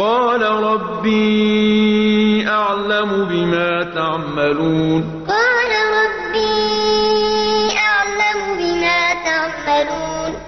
قال ربي أعلم بما تعملون. قال ربي أعلم بما تعملون.